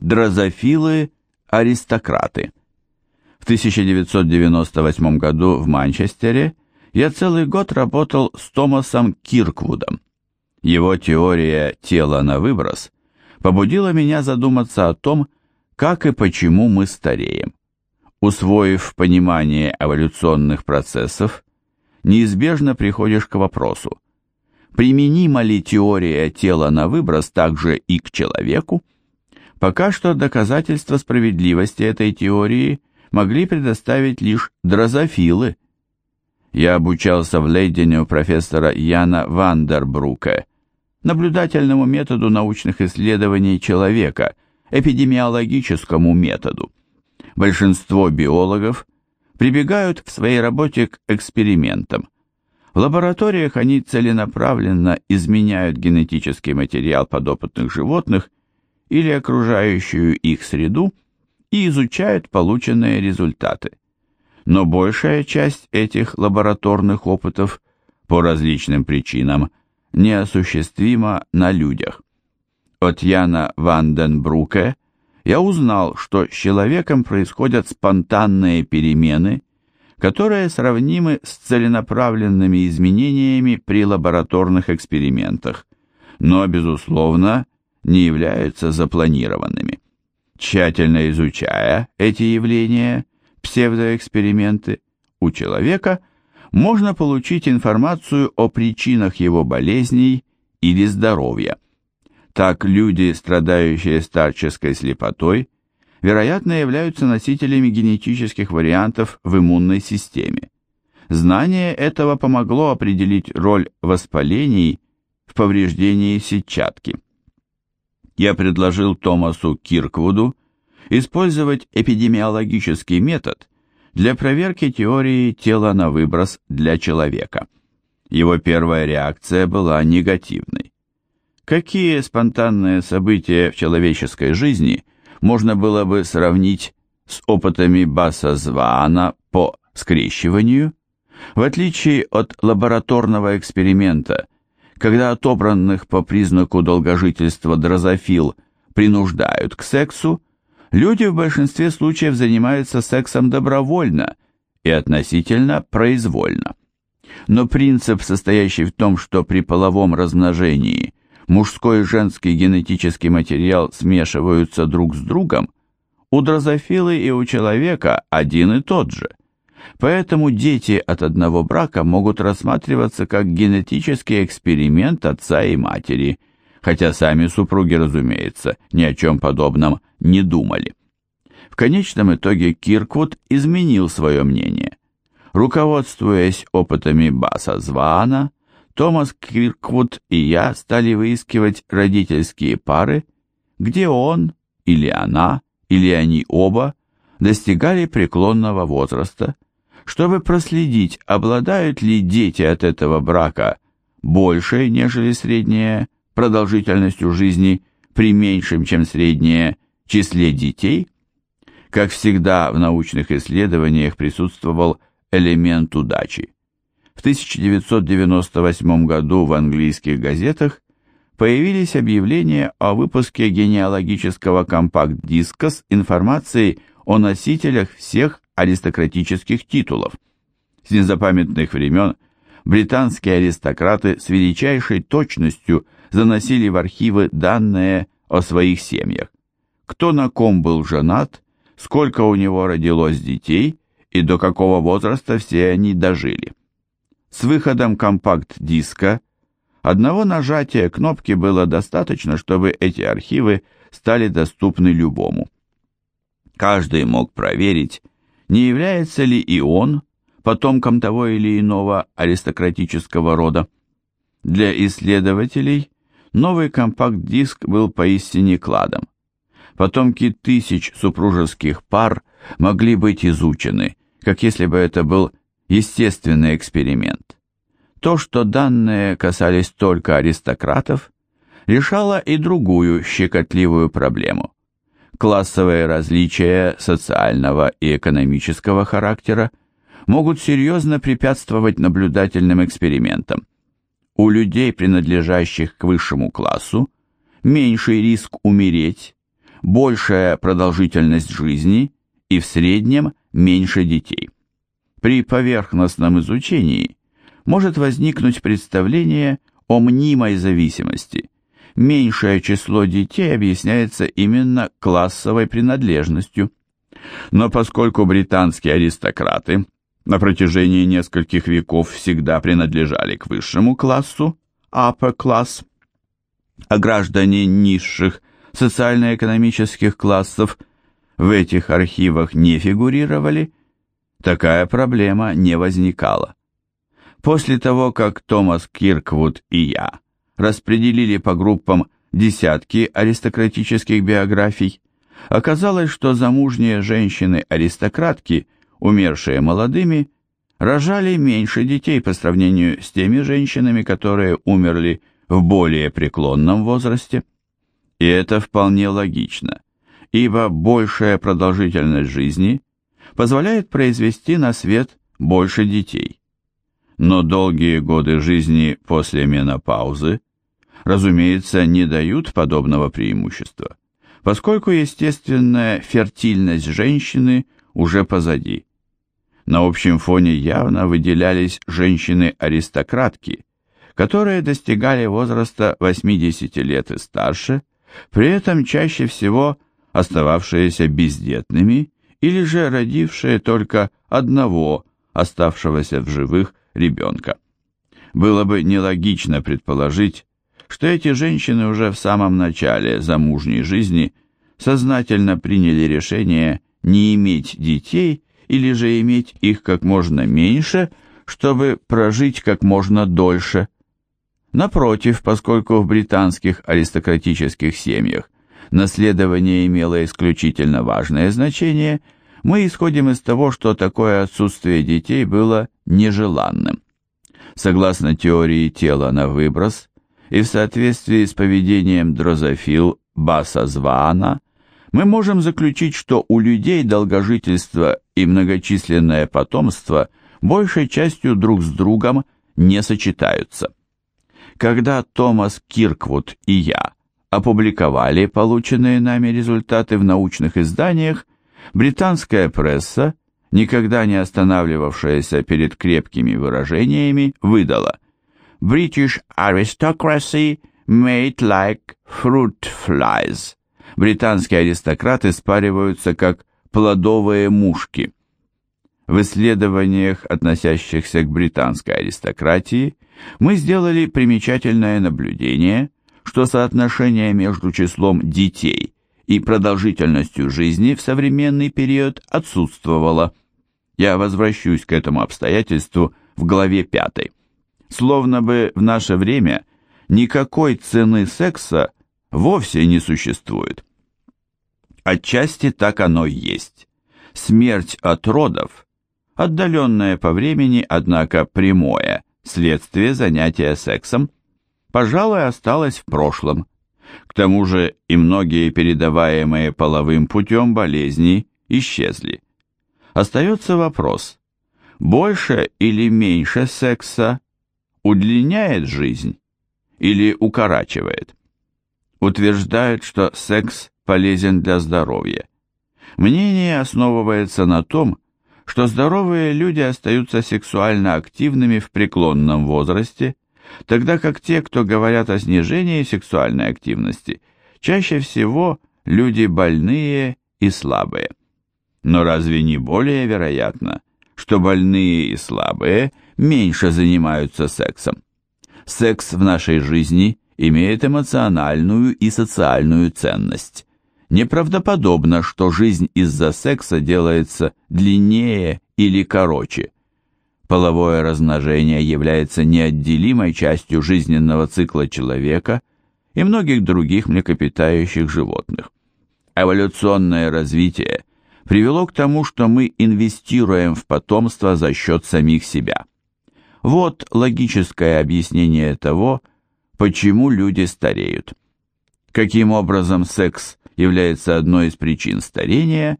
Дрозофилы-аристократы. В 1998 году в Манчестере я целый год работал с Томасом Кирквудом. Его теория тела на выброс побудила меня задуматься о том, как и почему мы стареем. Усвоив понимание эволюционных процессов, неизбежно приходишь к вопросу, применима ли теория тела на выброс также и к человеку? Пока что доказательства справедливости этой теории могли предоставить лишь дрозофилы. Я обучался в Лейдене у профессора Яна Вандербрука, наблюдательному методу научных исследований человека, эпидемиологическому методу. Большинство биологов прибегают в своей работе к экспериментам. В лабораториях они целенаправленно изменяют генетический материал подопытных животных или окружающую их среду и изучают полученные результаты. Но большая часть этих лабораторных опытов по различным причинам неосуществима на людях. От Яна Ванденбруке я узнал, что с человеком происходят спонтанные перемены, которые сравнимы с целенаправленными изменениями при лабораторных экспериментах, но, безусловно, не являются запланированными. Тщательно изучая эти явления, псевдоэксперименты, у человека можно получить информацию о причинах его болезней или здоровья. Так люди, страдающие старческой слепотой, вероятно являются носителями генетических вариантов в иммунной системе. Знание этого помогло определить роль воспалений в повреждении сетчатки я предложил Томасу Кирквуду использовать эпидемиологический метод для проверки теории тела на выброс для человека. Его первая реакция была негативной. Какие спонтанные события в человеческой жизни можно было бы сравнить с опытами Баса Зваана по скрещиванию? В отличие от лабораторного эксперимента – когда отобранных по признаку долгожительства дрозофил принуждают к сексу, люди в большинстве случаев занимаются сексом добровольно и относительно произвольно. Но принцип, состоящий в том, что при половом размножении мужской и женский генетический материал смешиваются друг с другом, у дрозофилы и у человека один и тот же. Поэтому дети от одного брака могут рассматриваться как генетический эксперимент отца и матери, хотя сами супруги, разумеется, ни о чем подобном не думали. В конечном итоге Кирквуд изменил свое мнение. Руководствуясь опытами Баса Звана, Томас Кирквуд и я стали выискивать родительские пары, где он или она, или они оба достигали преклонного возраста, чтобы проследить, обладают ли дети от этого брака большей, нежели средняя продолжительностью жизни при меньшем, чем среднее числе детей. Как всегда в научных исследованиях присутствовал элемент удачи. В 1998 году в английских газетах появились объявления о выпуске генеалогического компакт-диска с информацией о носителях всех аристократических титулов. С незапамятных времен британские аристократы с величайшей точностью заносили в архивы данные о своих семьях. Кто на ком был женат, сколько у него родилось детей и до какого возраста все они дожили. С выходом компакт-диска одного нажатия кнопки было достаточно, чтобы эти архивы стали доступны любому. Каждый мог проверить, не является ли и он потомком того или иного аристократического рода. Для исследователей новый компакт-диск был поистине кладом. Потомки тысяч супружеских пар могли быть изучены, как если бы это был естественный эксперимент. То, что данные касались только аристократов, решало и другую щекотливую проблему классовые различия социального и экономического характера могут серьезно препятствовать наблюдательным экспериментам. У людей, принадлежащих к высшему классу, меньший риск умереть, большая продолжительность жизни и в среднем меньше детей. При поверхностном изучении может возникнуть представление о мнимой зависимости. Меньшее число детей объясняется именно классовой принадлежностью. Но поскольку британские аристократы на протяжении нескольких веков всегда принадлежали к высшему классу, upper class, а граждане низших социально-экономических классов в этих архивах не фигурировали, такая проблема не возникала. После того, как Томас Кирквуд и я распределили по группам десятки аристократических биографий, оказалось, что замужние женщины-аристократки, умершие молодыми, рожали меньше детей по сравнению с теми женщинами, которые умерли в более преклонном возрасте. И это вполне логично, ибо большая продолжительность жизни позволяет произвести на свет больше детей. Но долгие годы жизни после менопаузы, разумеется, не дают подобного преимущества, поскольку естественная фертильность женщины уже позади. На общем фоне явно выделялись женщины-аристократки, которые достигали возраста 80 лет и старше, при этом чаще всего остававшиеся бездетными или же родившие только одного оставшегося в живых ребенка. Было бы нелогично предположить, что эти женщины уже в самом начале замужней жизни сознательно приняли решение не иметь детей или же иметь их как можно меньше, чтобы прожить как можно дольше. Напротив, поскольку в британских аристократических семьях наследование имело исключительно важное значение, мы исходим из того, что такое отсутствие детей было нежеланным. Согласно теории тела на выброс и в соответствии с поведением дрозофил Баса Звана, мы можем заключить, что у людей долгожительство и многочисленное потомство большей частью друг с другом не сочетаются. Когда Томас Кирквуд и я опубликовали полученные нами результаты в научных изданиях, британская пресса, никогда не останавливавшаяся перед крепкими выражениями, выдала «British aristocracy made like fruit flies». Британские аристократы спариваются как плодовые мушки. В исследованиях, относящихся к британской аристократии, мы сделали примечательное наблюдение, что соотношение между числом детей и продолжительностью жизни в современный период отсутствовало. Я возвращусь к этому обстоятельству в главе 5. Словно бы в наше время никакой цены секса вовсе не существует. Отчасти так оно и есть. Смерть от родов – отдаленное по времени, однако прямое, следствие занятия сексом, пожалуй, осталось в прошлом. К тому же и многие передаваемые половым путем болезни исчезли. Остается вопрос, больше или меньше секса удлиняет жизнь или укорачивает? Утверждают, что секс полезен для здоровья. Мнение основывается на том, что здоровые люди остаются сексуально активными в преклонном возрасте, тогда как те, кто говорят о снижении сексуальной активности, чаще всего люди больные и слабые. Но разве не более вероятно, что больные и слабые меньше занимаются сексом? Секс в нашей жизни имеет эмоциональную и социальную ценность. Неправдоподобно, что жизнь из-за секса делается длиннее или короче. Половое размножение является неотделимой частью жизненного цикла человека и многих других млекопитающих животных. Эволюционное развитие привело к тому, что мы инвестируем в потомство за счет самих себя. Вот логическое объяснение того, почему люди стареют. Каким образом секс является одной из причин старения,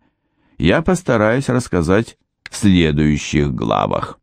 я постараюсь рассказать в следующих главах.